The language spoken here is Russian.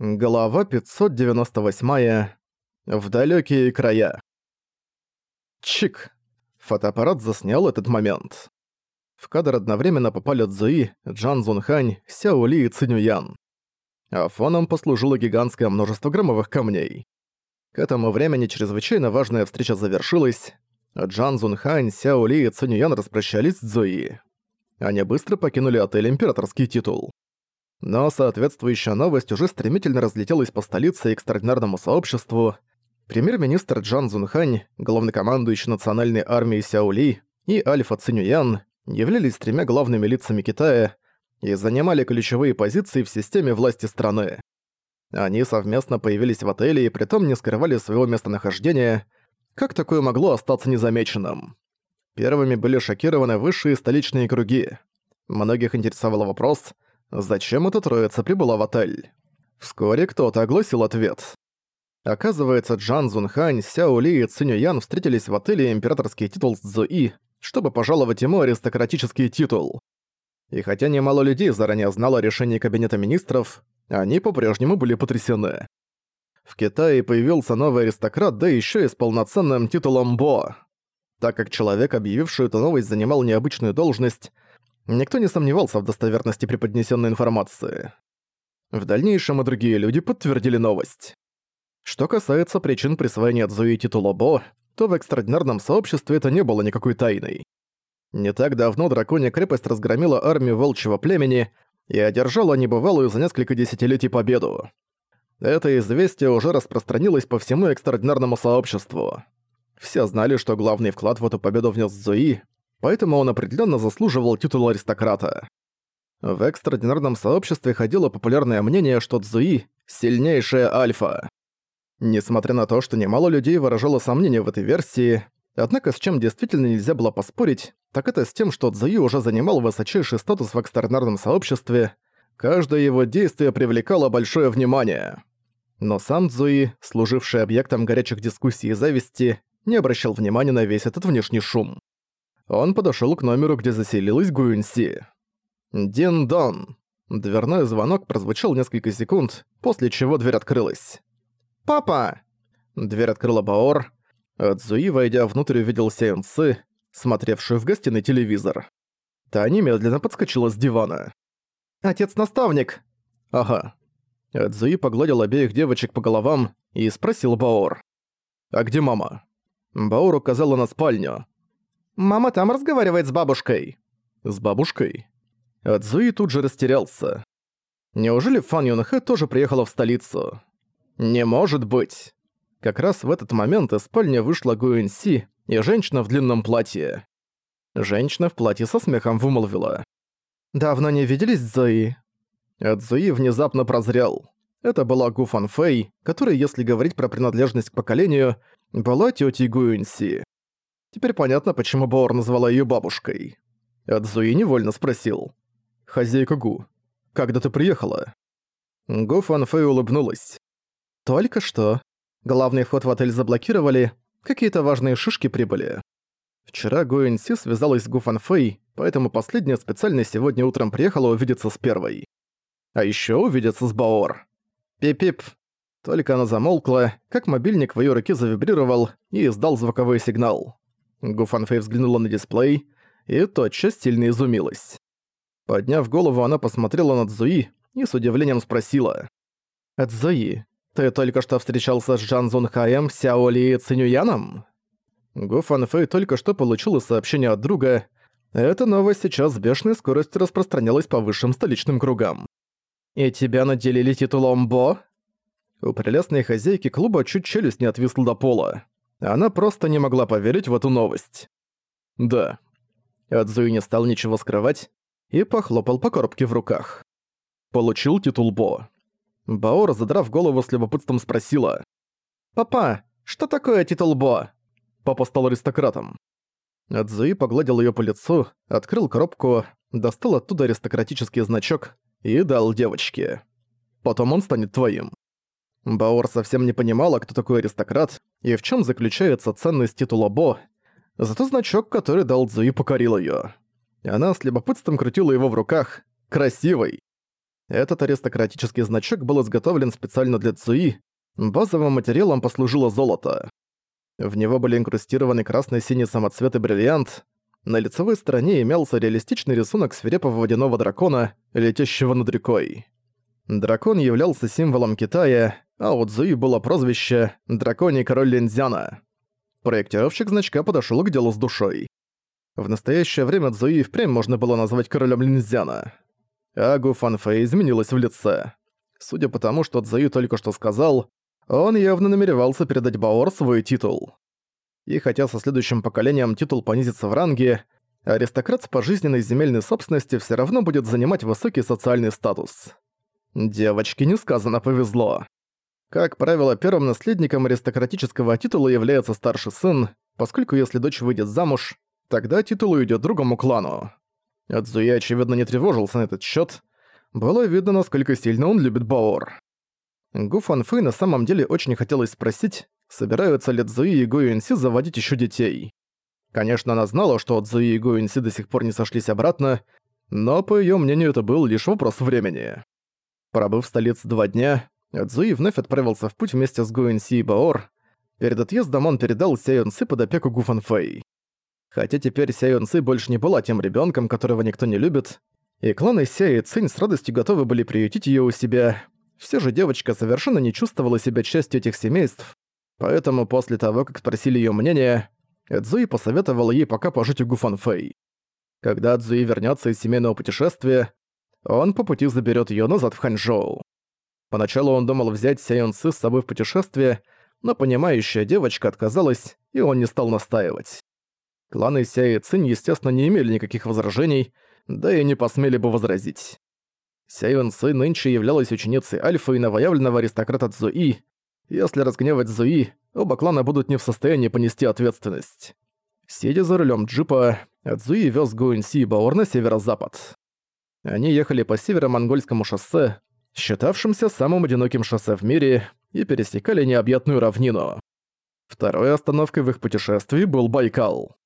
Глава 598. В далекие края. Чик. Фотоаппарат заснял этот момент. В кадр одновременно попали Цзуи, Джан Зунхань, Сяо Ли и Циню Ян. А фоном послужило гигантское множество громовых камней. К этому времени чрезвычайно важная встреча завершилась. Джан Зунхань, Сяо Ли и Циню Ян распрощались с Цзуи. Они быстро покинули отель «Императорский титул». Но соответствующая новость уже стремительно разлетелась по столице и экстраординарному сообществу. Премьер-министр Джан Цзунхань, главнокомандующий национальной армией Сяо Ли и Альфа Цинюян являлись тремя главными лицами Китая и занимали ключевые позиции в системе власти страны. Они совместно появились в отеле и притом не скрывали своего местонахождения. Как такое могло остаться незамеченным? Первыми были шокированы высшие столичные круги. Многих интересовал вопрос – Зачем эта троица прибыла в отель? Вскоре кто-то огласил ответ. Оказывается, Джан Зунхань, Сяо Ли и Циню Ян встретились в отеле «Императорский титул» с Цзуи, чтобы пожаловать ему аристократический титул. И хотя немало людей заранее знало о решении Кабинета Министров, они по-прежнему были потрясены. В Китае появился новый аристократ, да еще и с полноценным титулом Бо. Так как человек, объявивший эту новость, занимал необычную должность, Никто не сомневался в достоверности преподнесенной информации. В дальнейшем и другие люди подтвердили новость. Что касается причин присвоения Цзуи титула Бо, то в экстраординарном сообществе это не было никакой тайной. Не так давно драконья крепость разгромила армию волчьего племени и одержала небывалую за несколько десятилетий победу. Это известие уже распространилось по всему экстраординарному сообществу. Все знали, что главный вклад в эту победу внес Зуи, поэтому он определенно заслуживал титула аристократа. В экстраординарном сообществе ходило популярное мнение, что Цзуи – сильнейшая альфа. Несмотря на то, что немало людей выражало сомнения в этой версии, однако с чем действительно нельзя было поспорить, так это с тем, что Цзуи уже занимал высочайший статус в экстраординарном сообществе, каждое его действие привлекало большое внимание. Но сам Цзуи, служивший объектом горячих дискуссий и зависти, не обращал внимания на весь этот внешний шум. Он подошёл к номеру, где заселилась Гуинси. «Дин-дон!» Дверной звонок прозвучал несколько секунд, после чего дверь открылась. «Папа!» Дверь открыла Баор. Цзуи, войдя внутрь, увидел Сеон Цы, смотревшую в гостиной телевизор. Та немедленно подскочила с дивана. «Отец-наставник!» «Ага». Цзуи погладил обеих девочек по головам и спросил Баор. «А где мама?» Баор указала на спальню. Мама там разговаривает с бабушкой». «С бабушкой?» Адзуи тут же растерялся. Неужели Фан Юнхэ тоже приехала в столицу? Не может быть. Как раз в этот момент из спальни вышла Гуэнси и женщина в длинном платье. Женщина в платье со смехом вымолвила. «Давно не виделись, Зои?» Цзуи внезапно прозрел. Это была Гу Фан Фэй, которая, если говорить про принадлежность к поколению, была тётей Гуэнси. Теперь понятно, почему Баор назвала её бабушкой. Адзуи невольно спросил. «Хозяйка Гу, когда ты приехала?» Гу Фанфэй улыбнулась. «Только что. Главный вход в отель заблокировали, какие-то важные шишки прибыли. Вчера Гу Инси связалась с Гу Фанфэй, поэтому последняя специально сегодня утром приехала увидеться с первой. А ещё увидеться с Баор. Пип-пип». Только она замолкла, как мобильник в её руке завибрировал и издал звуковой сигнал. Гуфанфэй взглянула на дисплей и тотчас сильно изумилась. Подняв голову, она посмотрела на Цзуи и с удивлением спросила. «Цзуи, ты только что встречался с Джан Зунхаем, Сяо Ли и Цинюяном?» Гу Фанфэй только что получила сообщение от друга. Эта новость сейчас с бешеной скоростью распространялась по высшим столичным кругам. «И тебя наделили титулом Бо?» У прелестной хозяйки клуба чуть челюсть не отвисла до пола. Она просто не могла поверить в эту новость. Да. Адзуи не стал ничего скрывать и похлопал по коробке в руках. Получил титул Бо. Баор, задрав голову с любопытством, спросила. «Папа, что такое титул Бо?» Папа стал аристократом. Адзуи погладил её по лицу, открыл коробку, достал оттуда аристократический значок и дал девочке. «Потом он станет твоим». Баор совсем не понимала, кто такой аристократ и в чем заключается ценность титула Бо, зато значок, который дал Цзуи, покорил ее. Она с любопытством крутила его в руках. Красивый. Этот аристократический значок был изготовлен специально для Цуи, базовым материалом послужило золото. В него были инкрустированы красный-синий самоцвет и бриллиант. На лицевой стороне имелся реалистичный рисунок свирепого водяного дракона, летящего над рекой. Дракон являлся символом Китая, а у Цзуи было прозвище «Драконий король Линзяна». Проектировщик значка подошёл к делу с душой. В настоящее время Цзуи впрямь можно было назвать королем Линзяна. Агу Фанфэй изменилась в лице. Судя по тому, что Цзуи только что сказал, он явно намеревался передать Баор свой титул. И хотя со следующим поколением титул понизится в ранге, аристократ с пожизненной земельной собственности все равно будет занимать высокий социальный статус. Девочке несказанно повезло. Как правило, первым наследником аристократического титула является старший сын, поскольку если дочь выйдет замуж, тогда титул уйдет другому клану. Адзуи, очевидно, не тревожился на этот счет. Было видно, насколько сильно он любит Баор. Гу Фанфэй на самом деле очень хотелось спросить, собираются ли Цзуи и Гу Юньси заводить еще детей. Конечно, она знала, что Цзуи и Гу Юньси до сих пор не сошлись обратно, но, по ее мнению, это был лишь вопрос времени. Пробыв в столице два дня, Цзуи вновь отправился в путь вместе с Гу Юньси и Баор. Перед отъездом он передал Ся Юньси под опеку Гу Фанфэй. Хотя теперь Ся Юнцы больше не была тем ребенком, которого никто не любит, и кланы Ся и Цинь с радостью готовы были приютить ее у себя, все же девочка совершенно не чувствовала себя частью этих семейств, поэтому после того, как спросили ее мнение, Эдзуи посоветовала ей пока пожить у Гуфан Фэй. Когда Эдзуи вернется из семейного путешествия, он по пути заберет ее назад в Ханчжоу. Поначалу он думал взять Ся Юнцы с собой в путешествие, но понимающая девочка отказалась, и он не стал настаивать. Кланы Ся и Цинь, естественно, не имели никаких возражений, да и не посмели бы возразить. Ся Юн Ци нынче являлась ученицей Альфа и новоявленного аристократа Цзуи. Если разгневать Цзуи, оба клана будут не в состоянии понести ответственность. Сидя за рулем джипа, Цзуи вез Гуэнси и Баор на северо-запад. Они ехали по северо-монгольскому шоссе, считавшимся самым одиноким шоссе в мире, и пересекали необъятную равнину. Второй остановкой в их путешествии был Байкал.